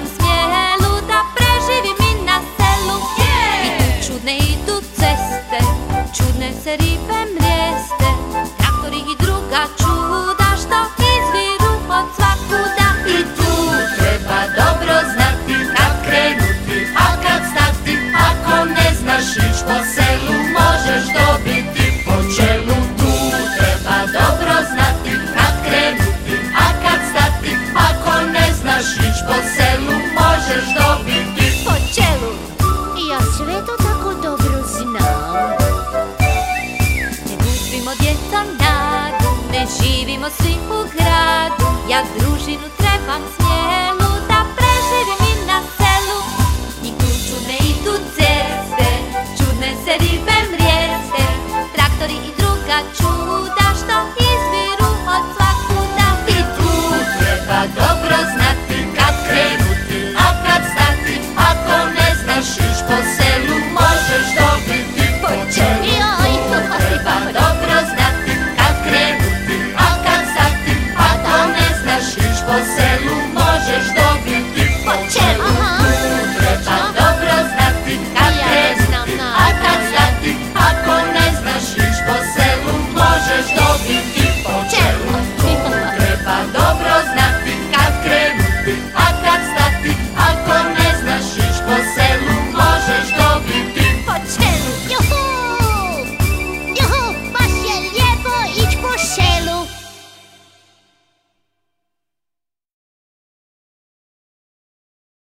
trebam smjelu Da preživim i na selu. Idu čudne, idu ceste Čudne se ribe mrijeste Traktori i druga čuda Što izviru od svakuda. I tu treba dobro znati Kad krenuti, a kad stati. Ako ne znaš ić po selu Možeš dobiti. Po čelu Tu treba dobro znati Kad krenuti, a kad stati. Ako ne znaš ić po selu živimo svi u gradu Ja družinu trebam smjelu Da preživim i na selu. I čume i tu ceste Čudne se ribe mrijeste Traktori i druga čuda Što izbiru od svakuda. I tu treba dobro znati Kad krenuti, a kad stati Ako ne znaš iš posao belo majestade.